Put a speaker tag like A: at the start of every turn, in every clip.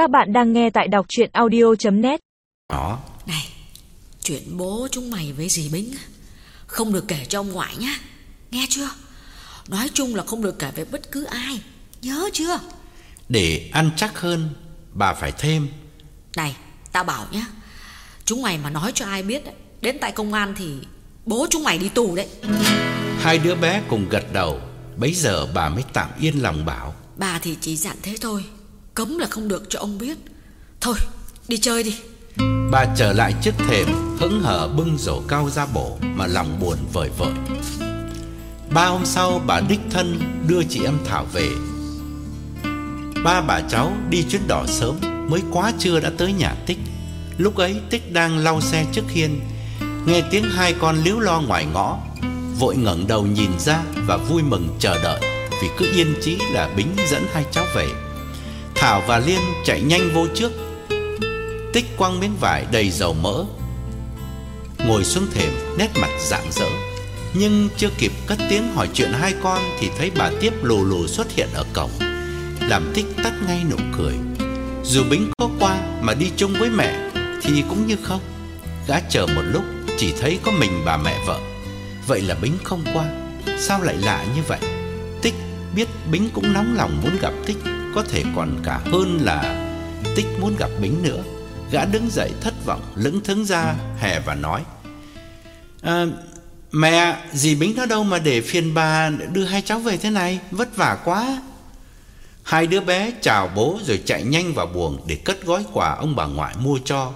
A: Các bạn đang nghe tại đọc chuyện audio.net
B: Đó.
C: Này Chuyện bố chúng mày với dì Bính Không được kể cho ông ngoại nhá. Nghe chưa? Nói chung là không được kể với bất cứ ai. Nhớ chưa?
B: Để ăn chắc hơn Bà phải thêm.
C: Này tao bảo nhá Chúng mày mà nói cho ai biết Đến tại công an thì Bố chúng mày đi tù đấy.
B: Hai đứa bé cùng gật đầu Bấy giờ bà mới tạm yên lòng bảo.
C: Bà thì chỉ dặn thế thôi Cấm là không được cho ông biết. Thôi, đi chơi đi.
B: Bà trở lại trước thềm, Hững hở bưng rổ cao ra bổ Mà lòng buồn vời vợi. Ba hôm sau, bà đích thân Đưa chị em Thảo về. Ba bà cháu đi chuyến đỏ sớm Mới quá trưa đã tới nhà Tích. Lúc ấy, Tích đang lau xe trước hiên, Nghe tiếng hai con líu lo ngoài ngõ, Vội ngẩng đầu nhìn ra Và vui mừng chờ đợi Vì cứ yên chí là Bính dẫn hai cháu về. Thảo và Liên chạy nhanh vô trước. Tích quăng miếng vải đầy dầu mỡ. Ngồi xuống thềm, nét mặt rạng rỡ. Nhưng chưa kịp cất tiếng hỏi chuyện hai con Thì thấy bà tiếp lù lù xuất hiện ở cổng, Làm tích tắt ngay nụ cười. Dù Bính có qua mà đi chung với mẹ Thì cũng như không. Gã chờ một lúc, chỉ thấy có mình bà mẹ vợ. Vậy là Bính không qua. Sao lại lạ như vậy? Tích biết Bính cũng nóng lòng muốn gặp Tích. Có thể còn cả hơn là Tích muốn gặp Bính nữa. Gã đứng dậy thất vọng lững thững ra hè và nói à, Mẹ dì Bính nó đâu mà để phiền bà đưa hai cháu về thế này? Vất vả quá. Hai đứa bé chào bố rồi chạy nhanh vào buồng Để cất gói quà ông bà ngoại mua cho.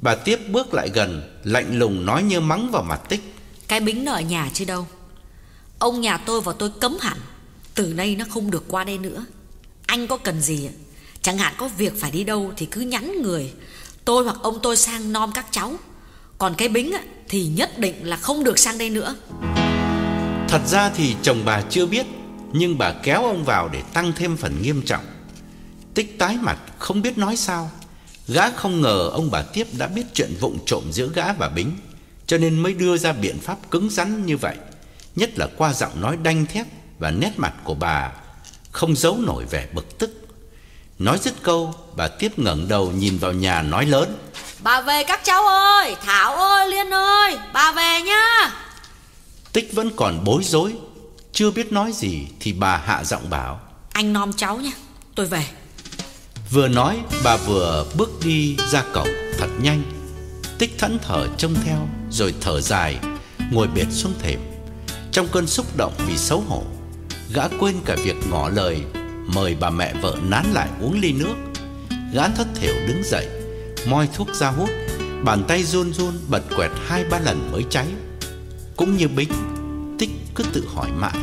B: Bà tiếp bước lại gần Lạnh lùng nói như mắng vào mặt tích
C: Cái Bính nó ở nhà chứ đâu? Ông nhà tôi và tôi cấm hẳn. Từ nay nó không được qua đây nữa. Anh có cần gì? Chẳng hạn có việc phải đi đâu Thì cứ nhắn người. Tôi hoặc ông tôi sang nom các cháu. Còn cái Bính thì nhất định là không được sang đây nữa.
B: Thật ra thì chồng bà chưa biết, Nhưng bà kéo ông vào để tăng thêm phần nghiêm trọng. Tích tái mặt, không biết nói sao. Gã không ngờ ông bà tiếp đã biết chuyện vụng trộm giữa gã và Bính, Cho nên mới đưa ra biện pháp cứng rắn như vậy. Nhất là qua giọng nói đanh thép Và nét mặt của bà không giấu nổi vẻ bực tức. Nói dứt câu Bà tiếp ngẩng đầu nhìn vào nhà nói lớn.
C: Bà về các cháu ơi Thảo ơi Liên ơi Bà về nhá.
B: Tích vẫn còn bối rối Chưa biết nói gì Thì bà hạ giọng bảo.
C: Anh nom cháu nhá Tôi về.
B: Vừa nói bà vừa bước đi ra cổng thật nhanh. Tích thẫn thở trông theo Rồi thở dài Ngồi bệt xuống thềm. Trong cơn xúc động vì xấu hổ Gã quên cả việc ngỏ lời, Mời bà mẹ vợ nán lại uống ly nước. Gã thất thểu đứng dậy, Moi thuốc ra hút, Bàn tay run run bật quẹt hai ba lần mới cháy. Cũng như Bính Tích cứ tự hỏi mãi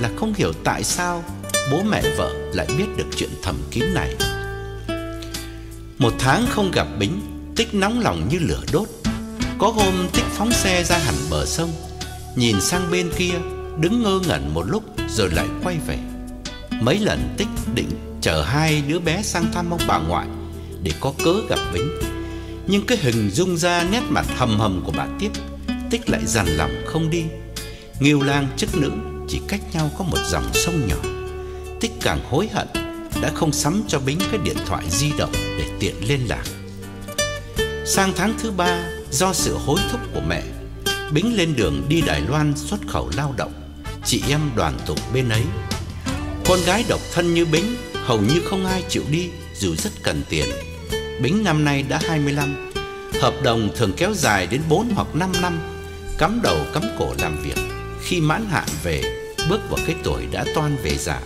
B: Là không hiểu tại sao Bố mẹ vợ lại biết được chuyện thầm kín này. Một tháng không gặp Bính, Tích nóng lòng như lửa đốt. Có hôm Tích phóng xe ra hẳn bờ sông, Nhìn sang bên kia, Đứng ngơ ngẩn một lúc. Rồi lại quay về. Mấy lần Tích định chở hai đứa bé sang thăm ông bà ngoại Để có cớ gặp Bính Nhưng cái hình dung ra nét mặt hầm hầm của bà Tiếp Tích lại dằn lòng không đi. Nghiêu lang chức nữ Chỉ cách nhau có một dòng sông nhỏ. Tích càng hối hận đã không sắm cho Bính cái điện thoại di động để tiện liên lạc. Sang tháng thứ ba, do sự hối thúc của mẹ, Bính lên đường đi Đài Loan xuất khẩu lao động, chị em đoàn tụ bên ấy. Con gái độc thân như Bính hầu như không ai chịu đi dù rất cần tiền. Bính năm nay đã 25, hợp đồng thường kéo dài đến 4 hoặc 5 năm, cắm đầu cắm cổ làm việc. Khi mãn hạn về, bước vào cái tuổi đã toan về già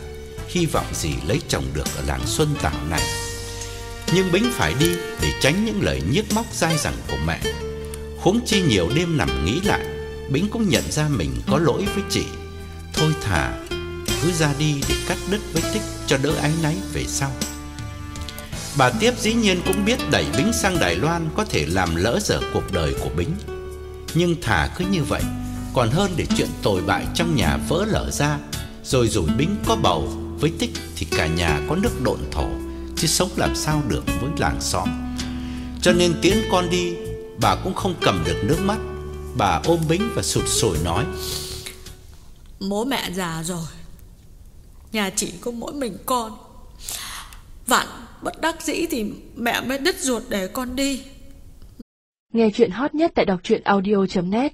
B: hy vọng gì lấy chồng được ở làng Xuân Tảo này. Nhưng Bính phải đi để tránh những lời nhiếc móc dai dẳng của mẹ. Huống chi nhiều đêm nằm nghĩ lại, Bính cũng nhận ra mình có lỗi với chị. Thôi thả cứ ra đi để cắt đứt với tích cho đỡ áy náy về sau. Bà Tiếp dĩ nhiên cũng biết đẩy Bính sang Đài Loan có thể làm lỡ dở cuộc đời của Bính. Nhưng thả cứ như vậy, còn hơn để chuyện tồi bại trong nhà vỡ lở ra, rồi rủi Bính có bầu với Tích thì cả nhà có nước độn thổ Chứ sống làm sao được với làng xóm Cho nên tiễn con đi Bà cũng không cầm được nước mắt Bà ôm Bính và sụt sùi nói
C: Bố mẹ già rồi. Nhà chỉ có mỗi mình con. Vạn bất đắc dĩ thì mẹ mới đứt ruột để con đi.
A: Nghe chuyện hot nhất tại đọc truyện audio.net